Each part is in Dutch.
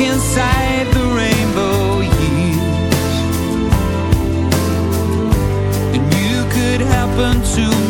inside the rainbow years. And you could happen to me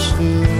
still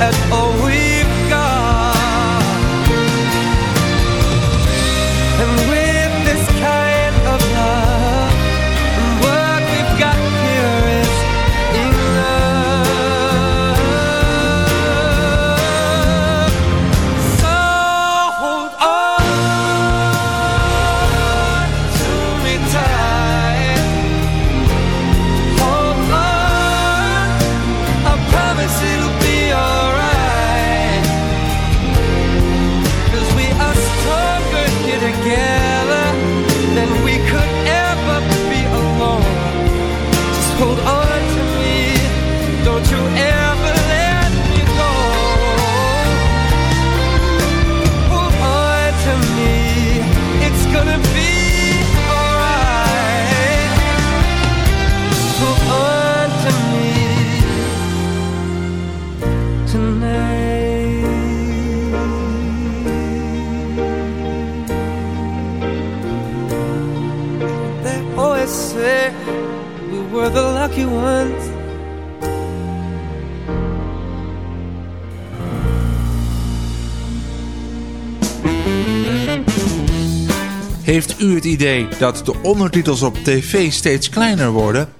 at all we've Heeft u het idee dat de ondertitels op tv steeds kleiner worden?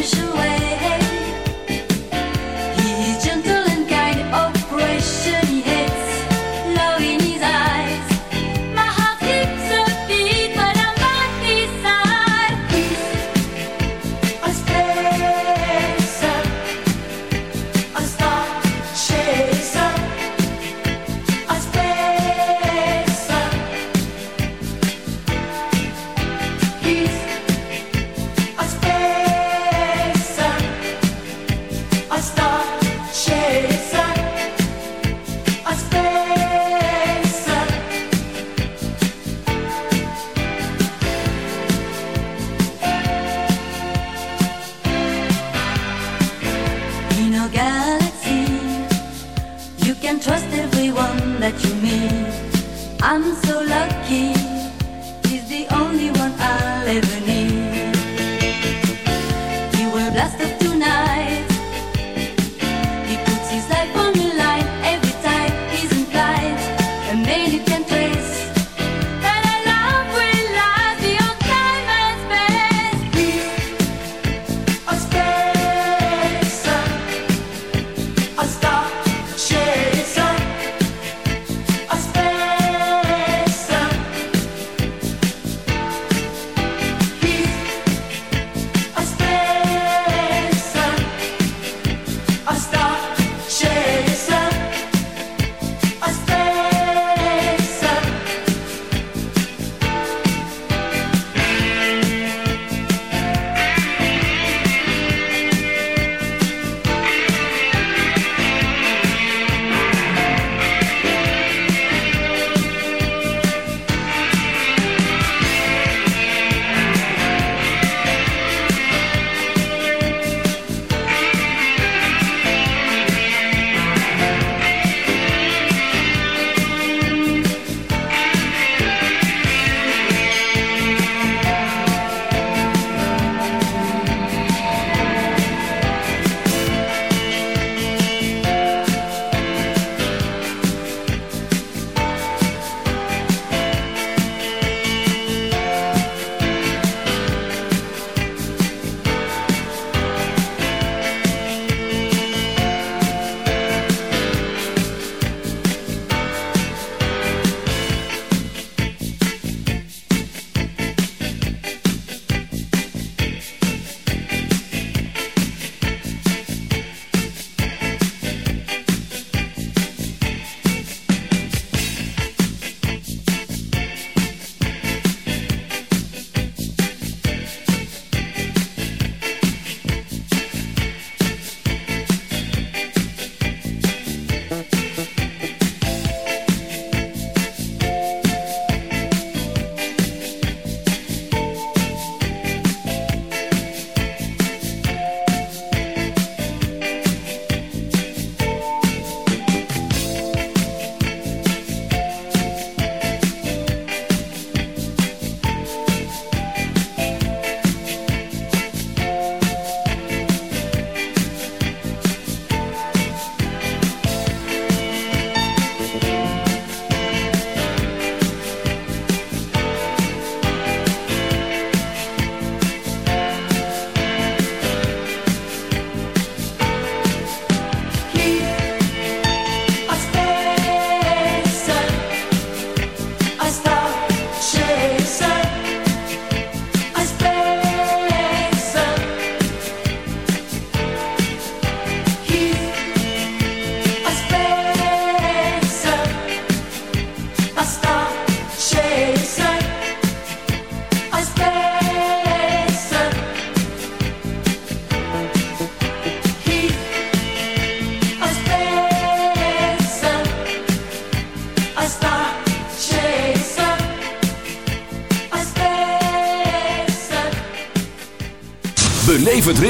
official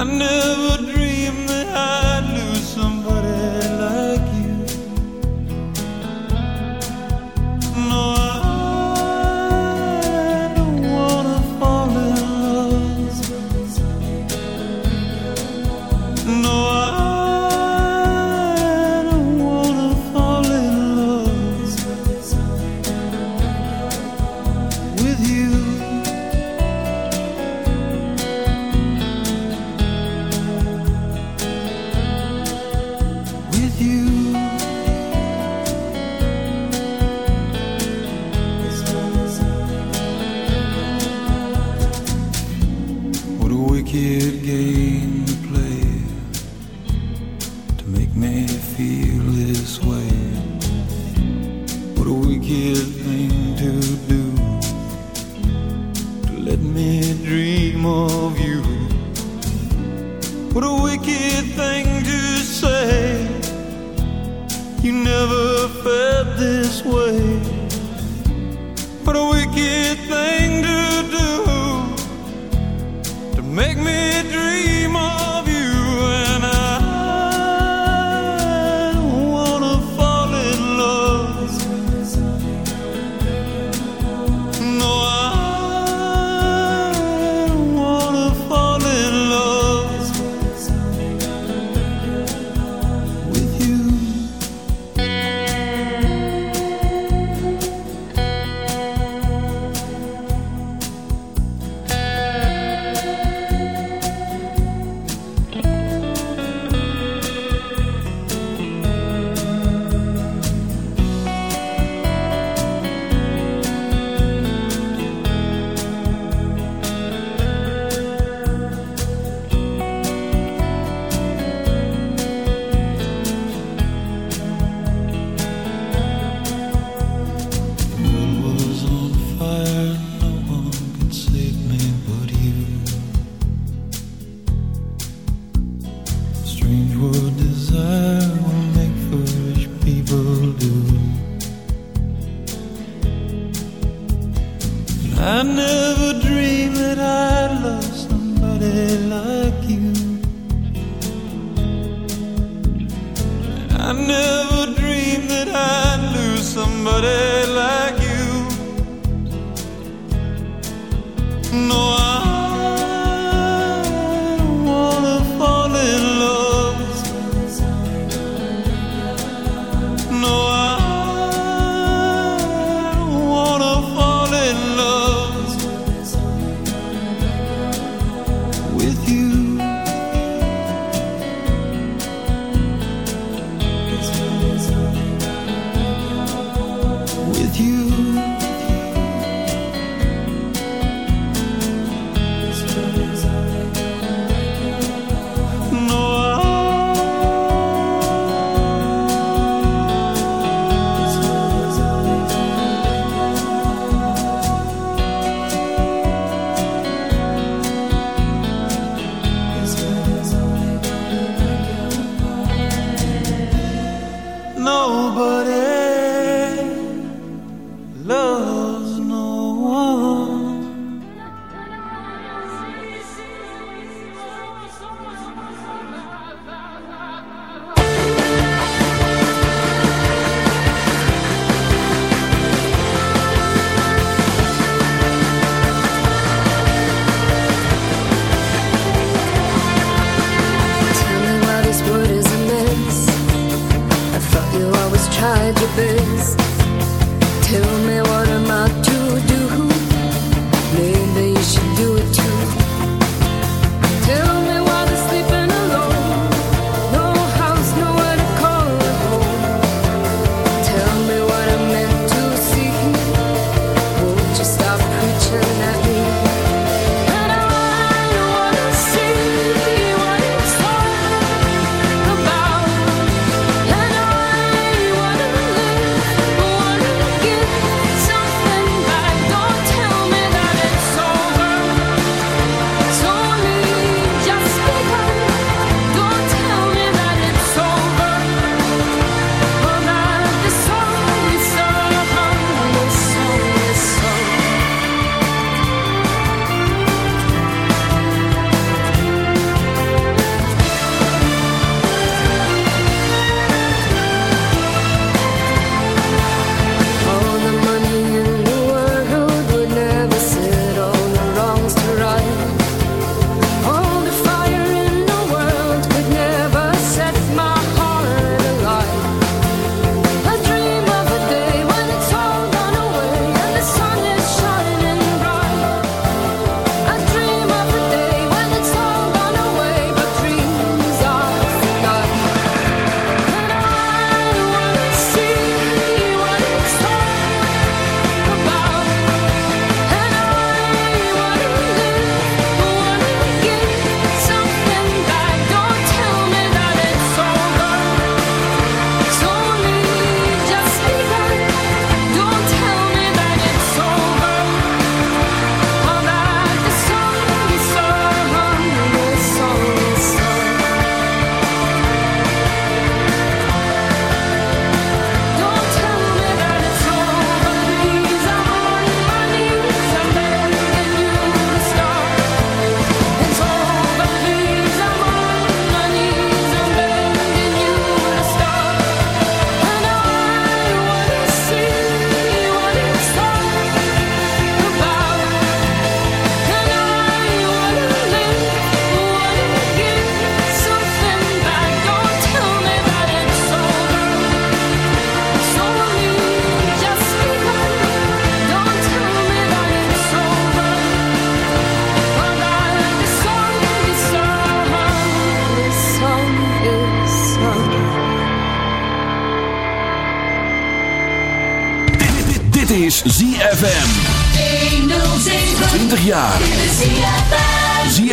I never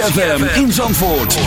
ZFM in Zandvoort.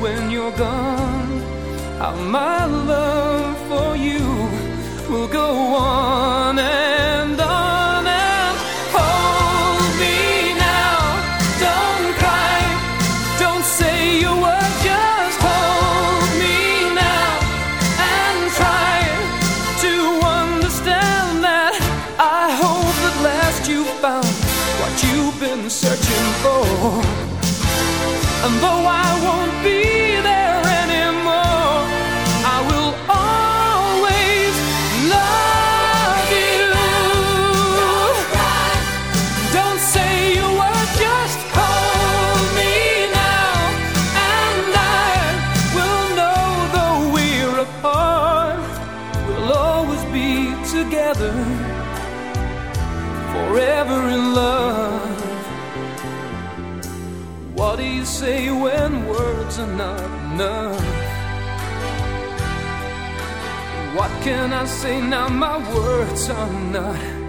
when you're gone. How my love for you will go on are not enough? What can I say now? My words are not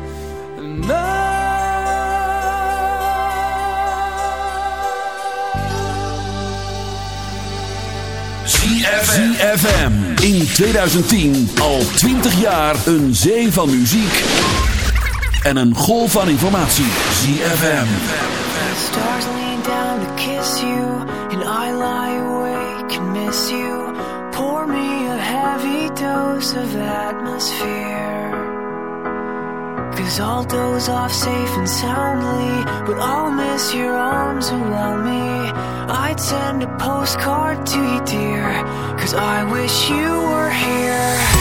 ZFM. In 2010 al 20 jaar een zee van muziek en een golf van informatie. ZFM. Stars lean down miss you. Pour me a heavy dose of atmosphere. Cause I'll doze off safe and soundly, but I'll miss your arms around me. I'd send a postcard to you, dear, cause I wish you were here.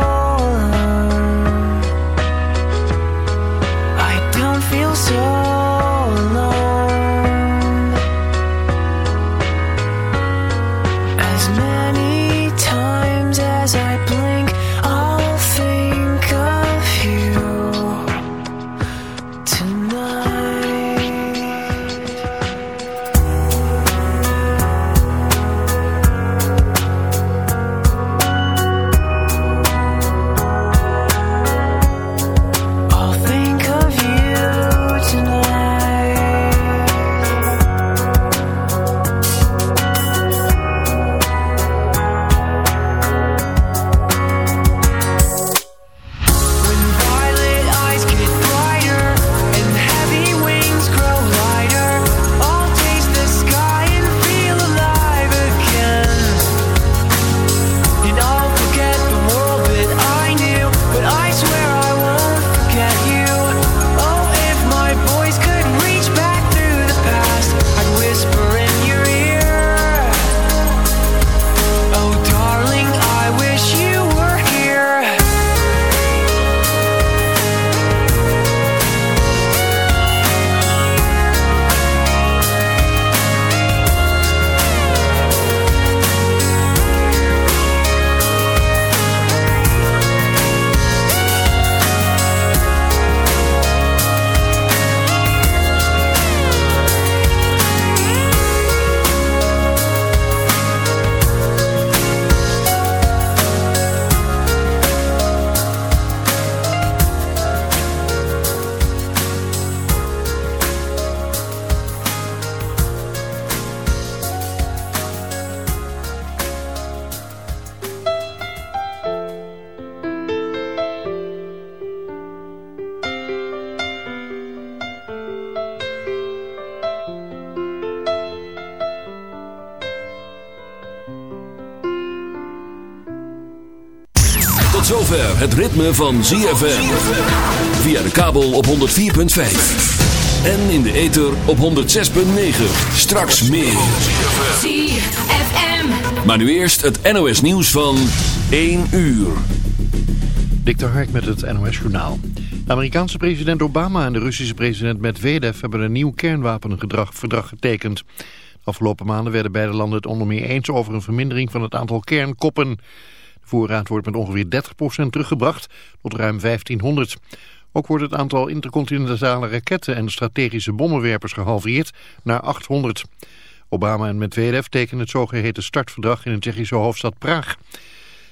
ritme van ZFM. Via de kabel op 104.5. En in de ether op 106.9. Straks meer. ZFM. Maar nu eerst het NOS nieuws van 1 uur. Dikter Hark met het NOS Journaal. De Amerikaanse president Obama en de Russische president Medvedev hebben een nieuw kernwapenverdrag getekend. De afgelopen maanden werden beide landen het onder meer eens over een vermindering van het aantal kernkoppen. De voorraad wordt met ongeveer 30% teruggebracht tot ruim 1500. Ook wordt het aantal intercontinentale raketten en strategische bommenwerpers gehalveerd naar 800. Obama en Medvedev tekenen het zogeheten startverdrag in de Tsjechische hoofdstad Praag.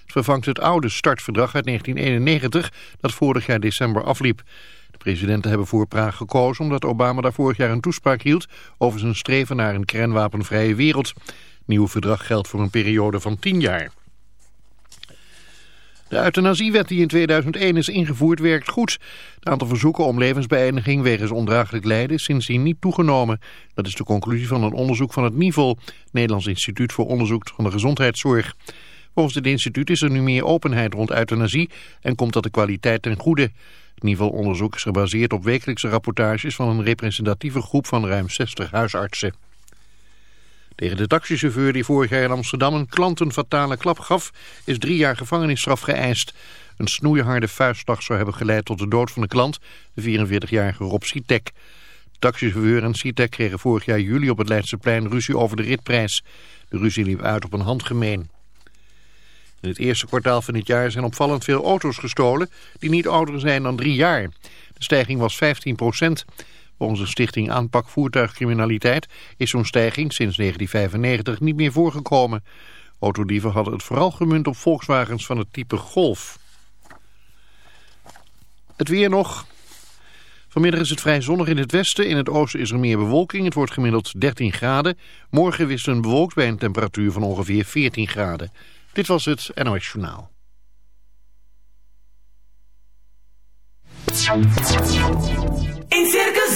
Het vervangt het oude startverdrag uit 1991 dat vorig jaar december afliep. De presidenten hebben voor Praag gekozen omdat Obama daar vorig jaar een toespraak hield over zijn streven naar een kernwapenvrije wereld. Het nieuwe verdrag geldt voor een periode van 10 jaar. De euthanasiewet die in 2001 is ingevoerd werkt goed. Het aantal verzoeken om levensbeëindiging wegens ondraaglijk lijden is sindsdien niet toegenomen. Dat is de conclusie van een onderzoek van het NIVOL, Nederlands Instituut voor Onderzoek van de Gezondheidszorg. Volgens het instituut is er nu meer openheid rond euthanasie en komt dat de kwaliteit ten goede. Het NIVOL-onderzoek is gebaseerd op wekelijkse rapportages van een representatieve groep van ruim 60 huisartsen. Tegen de taxichauffeur die vorig jaar in Amsterdam een klant een fatale klap gaf, is drie jaar gevangenisstraf geëist. Een snoeiharde vuistslag zou hebben geleid tot de dood van de klant, de 44-jarige Rob Sitek. Taxichauffeur en Sitek kregen vorig jaar juli op het Leidseplein ruzie over de ritprijs. De ruzie liep uit op een handgemeen. In het eerste kwartaal van dit jaar zijn opvallend veel auto's gestolen die niet ouder zijn dan drie jaar. De stijging was 15 procent. De stichting Aanpak Voertuigcriminaliteit is zo'n stijging sinds 1995 niet meer voorgekomen. Autodieven hadden het vooral gemunt op Volkswagens van het type Golf. Het weer nog. Vanmiddag is het vrij zonnig in het westen. In het oosten is er meer bewolking. Het wordt gemiddeld 13 graden. Morgen wisselend bewolkt bij een temperatuur van ongeveer 14 graden. Dit was het NOS Journaal. In Circus